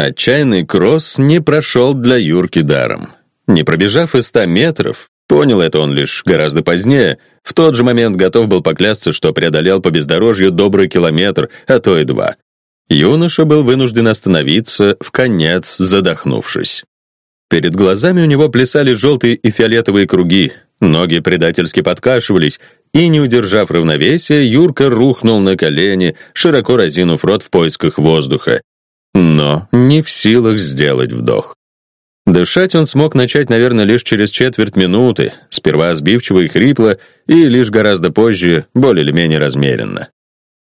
Отчаянный кросс не прошел для Юрки даром. Не пробежав и ста метров, понял это он лишь гораздо позднее, в тот же момент готов был поклясться, что преодолел по бездорожью добрый километр, а то и два. Юноша был вынужден остановиться, в конец задохнувшись. Перед глазами у него плясали желтые и фиолетовые круги, ноги предательски подкашивались, и, не удержав равновесия, Юрка рухнул на колени, широко разинув рот в поисках воздуха но не в силах сделать вдох. Дышать он смог начать, наверное, лишь через четверть минуты, сперва сбивчиво и хрипло, и лишь гораздо позже более или менее размеренно.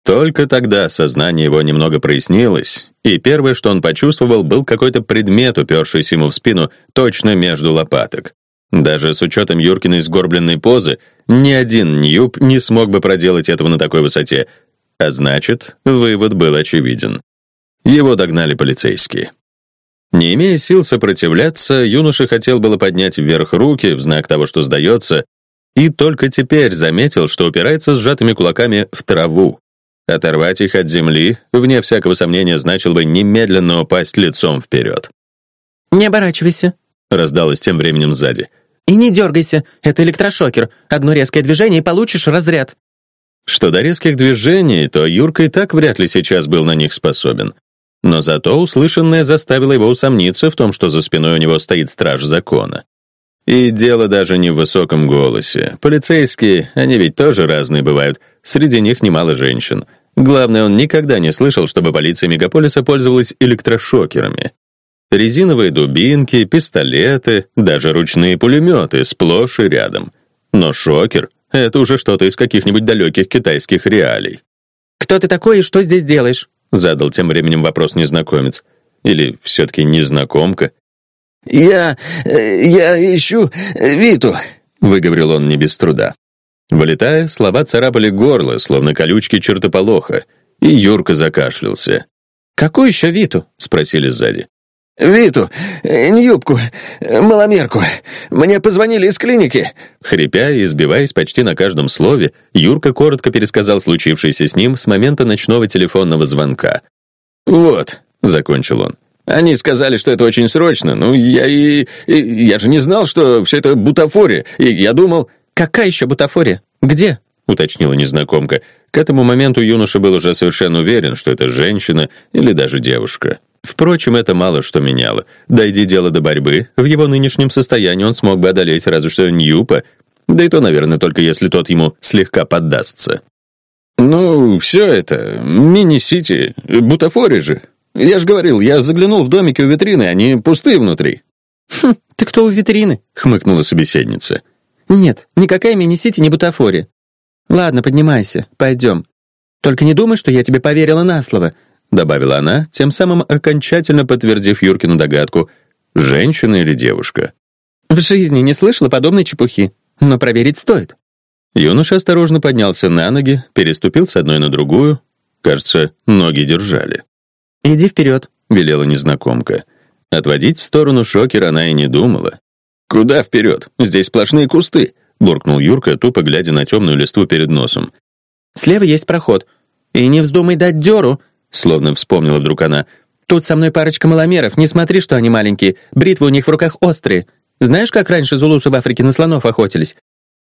Только тогда сознание его немного прояснилось, и первое, что он почувствовал, был какой-то предмет, упершийся ему в спину точно между лопаток. Даже с учетом Юркиной сгорбленной позы, ни один Ньюб не смог бы проделать этого на такой высоте, а значит, вывод был очевиден. Его догнали полицейские. Не имея сил сопротивляться, юноша хотел было поднять вверх руки в знак того, что сдается, и только теперь заметил, что упирается сжатыми кулаками в траву. Оторвать их от земли, вне всякого сомнения, значил бы немедленно упасть лицом вперед. «Не оборачивайся», — раздалось тем временем сзади. «И не дергайся, это электрошокер. Одно резкое движение, и получишь разряд». Что до резких движений, то Юрка и так вряд ли сейчас был на них способен. Но зато услышанное заставило его усомниться в том, что за спиной у него стоит страж закона. И дело даже не в высоком голосе. Полицейские, они ведь тоже разные бывают. Среди них немало женщин. Главное, он никогда не слышал, чтобы полиция мегаполиса пользовалась электрошокерами. Резиновые дубинки, пистолеты, даже ручные пулеметы сплошь и рядом. Но шокер — это уже что-то из каких-нибудь далеких китайских реалий. «Кто ты такой и что здесь делаешь?» Задал тем временем вопрос незнакомец. Или все-таки незнакомка? «Я... я ищу Виту», — выговорил он не без труда. Вылетая, слова царапали горло, словно колючки чертополоха, и Юрка закашлялся. «Какую еще Виту?» — спросили сзади. «Виту, Ньюбку, маломерку. Мне позвонили из клиники». Хрипя и избиваясь почти на каждом слове, Юрка коротко пересказал случившееся с ним с момента ночного телефонного звонка. «Вот», — закончил он. «Они сказали, что это очень срочно. Ну, я и... и я же не знал, что все это бутафория. И я думал...» «Какая еще бутафория? Где?» — уточнила незнакомка. К этому моменту юноша был уже совершенно уверен, что это женщина или даже девушка. Впрочем, это мало что меняло. Дойди дело до борьбы, в его нынешнем состоянии он смог бы одолеть разве что Ньюпа, да и то, наверное, только если тот ему слегка поддастся. «Ну, все это, мини-сити, бутафория же. Я же говорил, я заглянул в домики у витрины, они пустые внутри». «Хм, ты кто у витрины?» — хмыкнула собеседница. «Нет, никакая мини-сити не бутафория. Ладно, поднимайся, пойдем. Только не думай, что я тебе поверила на слово. — добавила она, тем самым окончательно подтвердив Юркину догадку, женщина или девушка. «В жизни не слышала подобной чепухи, но проверить стоит». Юноша осторожно поднялся на ноги, переступил с одной на другую. Кажется, ноги держали. «Иди вперед», — велела незнакомка. Отводить в сторону шокера она и не думала. «Куда вперед? Здесь сплошные кусты», — буркнул Юрка, тупо глядя на темную листву перед носом. «Слева есть проход. И не вздумай дать дёру, Словно вспомнила вдруг она. «Тут со мной парочка маломеров, не смотри, что они маленькие. Бритвы у них в руках острые. Знаешь, как раньше зулусы в Африке на слонов охотились?»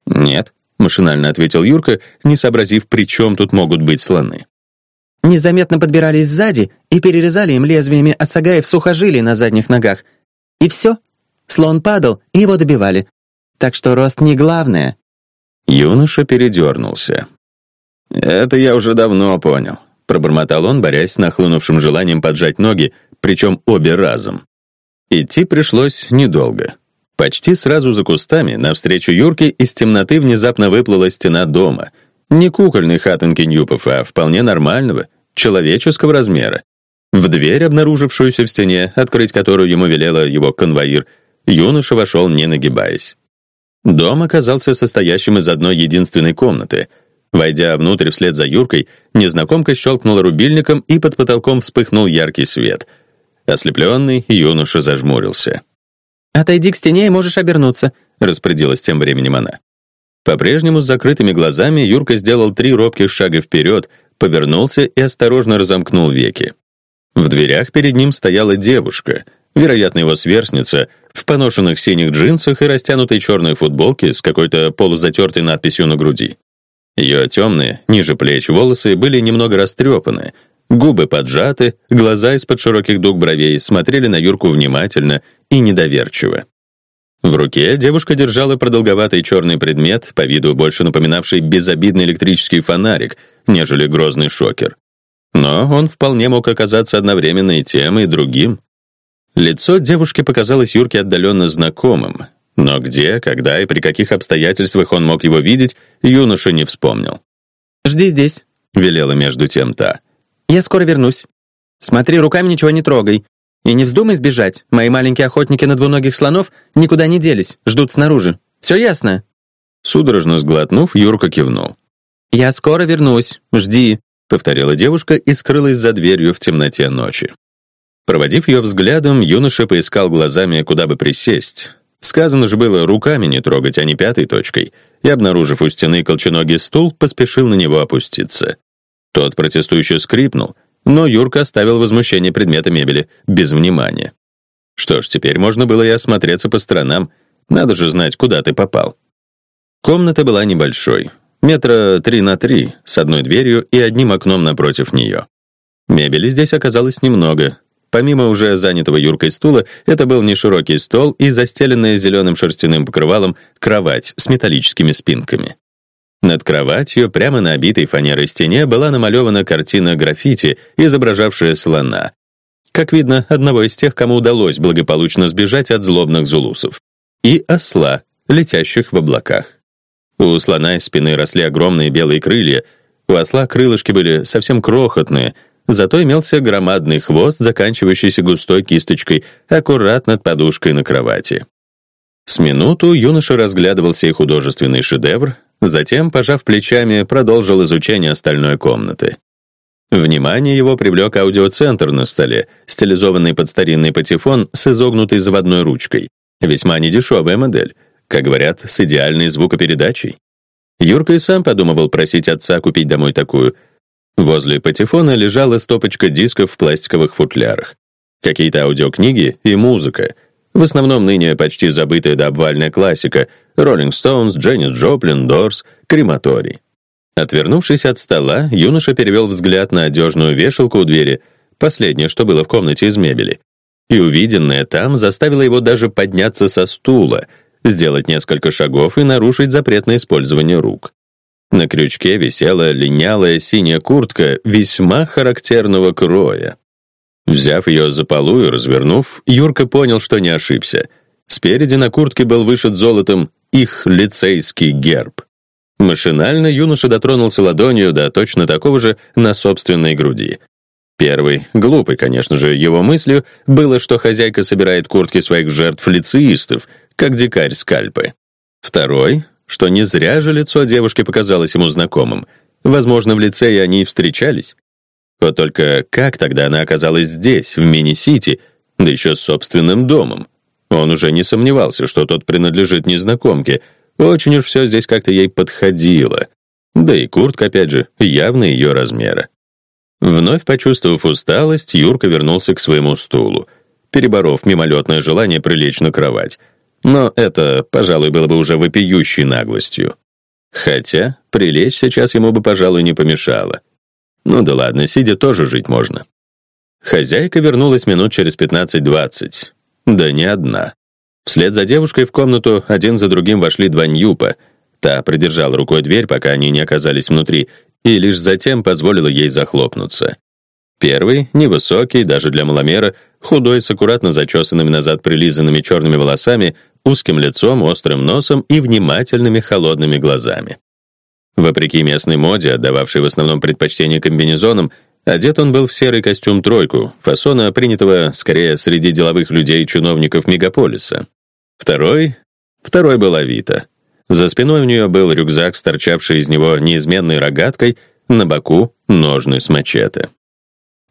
«Нет», — машинально ответил Юрка, не сообразив, при чем тут могут быть слоны. Незаметно подбирались сзади и перерезали им лезвиями осагаев сухожилий на задних ногах. И все. Слон падал, и его добивали. Так что рост не главное. Юноша передернулся. «Это я уже давно понял пробормотал он, борясь с нахлынувшим желанием поджать ноги, причем обе разом. Идти пришлось недолго. Почти сразу за кустами, навстречу Юрке, из темноты внезапно выплыла стена дома. Не кукольной хатонки Ньюпов, а вполне нормального, человеческого размера. В дверь, обнаружившуюся в стене, открыть которую ему велела его конвоир, юноша вошел, не нагибаясь. Дом оказался состоящим из одной единственной комнаты — Войдя внутрь вслед за Юркой, незнакомка щелкнула рубильником, и под потолком вспыхнул яркий свет. Ослепленный, юноша зажмурился. «Отойди к стене и можешь обернуться», — распорядилась тем временем она. По-прежнему с закрытыми глазами Юрка сделал три робких шага вперед, повернулся и осторожно разомкнул веки. В дверях перед ним стояла девушка, вероятно, его сверстница, в поношенных синих джинсах и растянутой черной футболке с какой-то полузатертой надписью на груди. Ее темные, ниже плеч волосы были немного растрепаны, губы поджаты, глаза из-под широких дуг бровей смотрели на Юрку внимательно и недоверчиво. В руке девушка держала продолговатый черный предмет, по виду больше напоминавший безобидный электрический фонарик, нежели грозный шокер. Но он вполне мог оказаться одновременно и тем, и другим. Лицо девушки показалось Юрке отдаленно знакомым, но где, когда и при каких обстоятельствах он мог его видеть, юноша не вспомнил. «Жди здесь», — велела между тем та. «Я скоро вернусь. Смотри, руками ничего не трогай. И не вздумай сбежать. Мои маленькие охотники на двуногих слонов никуда не делись, ждут снаружи. Все ясно?» Судорожно сглотнув, Юрка кивнул. «Я скоро вернусь. Жди», — повторила девушка и скрылась за дверью в темноте ночи. Проводив ее взглядом, юноша поискал глазами, куда бы присесть. Сказано же было руками не трогать, а не пятой точкой, и, обнаружив у стены колченогий стул, поспешил на него опуститься. Тот протестующе скрипнул, но Юрка оставил возмущение предмета мебели без внимания. Что ж, теперь можно было и осмотреться по сторонам. Надо же знать, куда ты попал. Комната была небольшой, метра три на три, с одной дверью и одним окном напротив нее. Мебели здесь оказалось немного. Помимо уже занятого Юркой стула, это был неширокий стол и застеленная зеленым шерстяным покрывалом кровать с металлическими спинками. Над кроватью, прямо на обитой фанерой стене, была намалевана картина граффити, изображавшая слона. Как видно, одного из тех, кому удалось благополучно сбежать от злобных зулусов. И осла, летящих в облаках. У слона из спины росли огромные белые крылья, у осла крылышки были совсем крохотные, зато имелся громадный хвост, заканчивающийся густой кисточкой, аккурат над подушкой на кровати. С минуту юноша разглядывал сей художественный шедевр, Затем, пожав плечами, продолжил изучение остальной комнаты. Внимание его привлек аудиоцентр на столе, стилизованный под старинный патефон с изогнутой заводной ручкой. Весьма недешевая модель, как говорят, с идеальной звукопередачей. Юрка и сам подумывал просить отца купить домой такую. Возле патефона лежала стопочка дисков в пластиковых футлярах. Какие-то аудиокниги и музыка, в основном ныне почти забытая до обвальная классика Rolling Stones, Дженнис Джоплин, Дорс, Крематорий. Отвернувшись от стола, юноша перевел взгляд на одежную вешалку у двери, последнее, что было в комнате из мебели. И увиденное там заставило его даже подняться со стула, сделать несколько шагов и нарушить запрет на использование рук. На крючке висела линялая синяя куртка весьма характерного кроя. Взяв ее за полу и развернув, Юрка понял, что не ошибся. Спереди на куртке был вышит золотом их лицейский герб. Машинально юноша дотронулся ладонью до точно такого же на собственной груди. Первый, глупый, конечно же, его мыслью было, что хозяйка собирает куртки своих жертв лицеистов, как дикарь скальпы. Второй, что не зря же лицо девушки показалось ему знакомым. Возможно, в лицее они встречались. Вот только как тогда она оказалась здесь, в мини-сити, да еще с собственным домом? Он уже не сомневался, что тот принадлежит незнакомке. Очень уж все здесь как-то ей подходило. Да и куртка, опять же, явно ее размера. Вновь почувствовав усталость, Юрка вернулся к своему стулу, переборов мимолетное желание прилечь на кровать. Но это, пожалуй, было бы уже вопиющей наглостью. Хотя прилечь сейчас ему бы, пожалуй, не помешало. Ну да ладно, сидя тоже жить можно. Хозяйка вернулась минут через 15-20. Да не одна. Вслед за девушкой в комнату один за другим вошли два Ньюпа. Та придержала рукой дверь, пока они не оказались внутри, и лишь затем позволила ей захлопнуться. Первый, невысокий, даже для маломера, худой, с аккуратно зачесанными назад прилизанными черными волосами, узким лицом, острым носом и внимательными холодными глазами. Вопреки местной моде, отдававшей в основном предпочтение комбинезонам, одет он был в серый костюм-тройку, фасона, принятого скорее среди деловых людей и чиновников мегаполиса. Второй... Второй был Авито. За спиной у нее был рюкзак, торчавший из него неизменной рогаткой, на боку — ножны с мачете.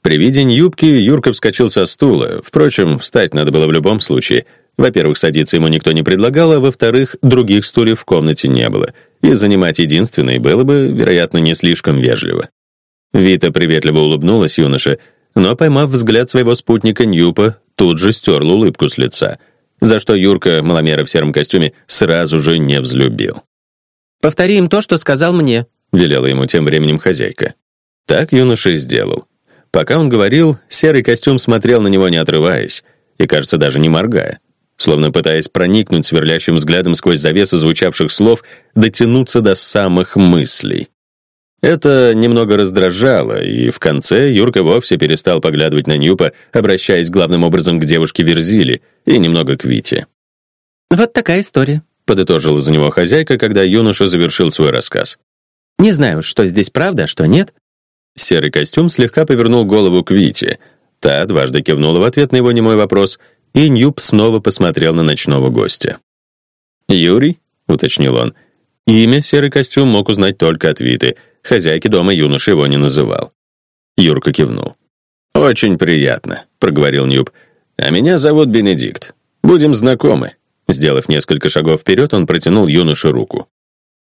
При виде юбки Юрка вскочил со стула. Впрочем, встать надо было в любом случае. Во-первых, садиться ему никто не предлагал, а во-вторых, других стульев в комнате не было — и занимать единственный было бы, вероятно, не слишком вежливо. Вита приветливо улыбнулась юноше, но, поймав взгляд своего спутника Ньюпа, тут же стерл улыбку с лица, за что Юрка, маломера в сером костюме, сразу же не взлюбил. «Повтори им то, что сказал мне», — велела ему тем временем хозяйка. Так юноша и сделал. Пока он говорил, серый костюм смотрел на него, не отрываясь, и, кажется, даже не моргая, словно пытаясь проникнуть сверлящим взглядом сквозь завесу звучавших слов, дотянуться до самых мыслей. Это немного раздражало, и в конце Юрка вовсе перестал поглядывать на Ньюпа, обращаясь главным образом к девушке Верзили и немного к Вите. «Вот такая история», — подытожила за него хозяйка, когда юноша завершил свой рассказ. «Не знаю, что здесь правда, а что нет». Серый костюм слегка повернул голову к Вите. Та дважды кивнула в ответ на его немой вопрос, и Ньюп снова посмотрел на ночного гостя. «Юрий?» — уточнил он. Имя серый костюм мог узнать только от Виты — Хозяйки дома юноша его не называл. Юрка кивнул. «Очень приятно», — проговорил Ньюб. «А меня зовут Бенедикт. Будем знакомы». Сделав несколько шагов вперед, он протянул юноше руку.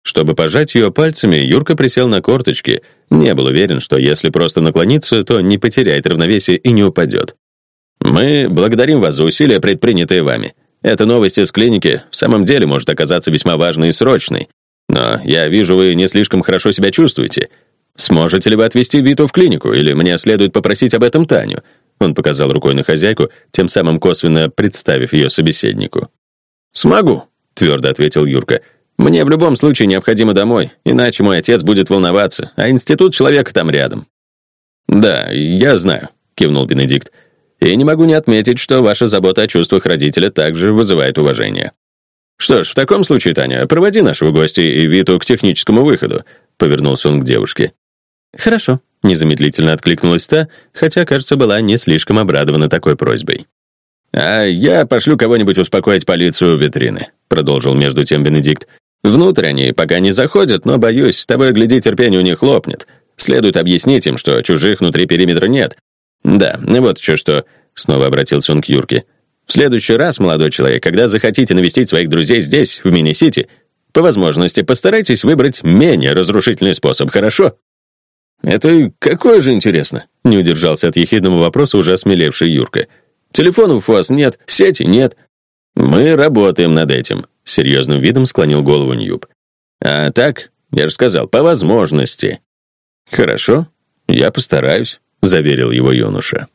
Чтобы пожать ее пальцами, Юрка присел на корточки, не был уверен, что если просто наклониться, то не потеряет равновесие и не упадет. «Мы благодарим вас за усилия, предпринятые вами. Эта новость из клиники в самом деле может оказаться весьма важной и срочной. Но я вижу, вы не слишком хорошо себя чувствуете. Сможете ли вы отвезти Виту в клинику, или мне следует попросить об этом Таню?» Он показал рукой на хозяйку, тем самым косвенно представив ее собеседнику. «Смогу», — твердо ответил Юрка. «Мне в любом случае необходимо домой, иначе мой отец будет волноваться, а институт человека там рядом». «Да, я знаю», — кивнул Бенедикт. «И не могу не отметить, что ваша забота о чувствах родителя также вызывает уважение. «Что ж, в таком случае, Таня, проводи нашего гостя и Виту к техническому выходу», — повернулся он к девушке. «Хорошо», — незамедлительно откликнулась та, хотя, кажется, была не слишком обрадована такой просьбой. «А я пошлю кого-нибудь успокоить полицию витрины», — продолжил между тем Бенедикт. «Внутрь они пока не заходят, но, боюсь, того и гляди, терпение у них лопнет. Следует объяснить им, что чужих внутри периметра нет. Да, вот еще что...» — снова обратился он к Юрке. В следующий раз, молодой человек, когда захотите навестить своих друзей здесь, в Мини-Сити, по возможности постарайтесь выбрать менее разрушительный способ, хорошо? Это какое же интересно? Не удержался от ехидного вопроса уже осмелевший Юрка. Телефонов у вас нет, сети нет. Мы работаем над этим, серьезным видом склонил голову Ньюб. А так, я же сказал, по возможности. Хорошо, я постараюсь, заверил его юноша.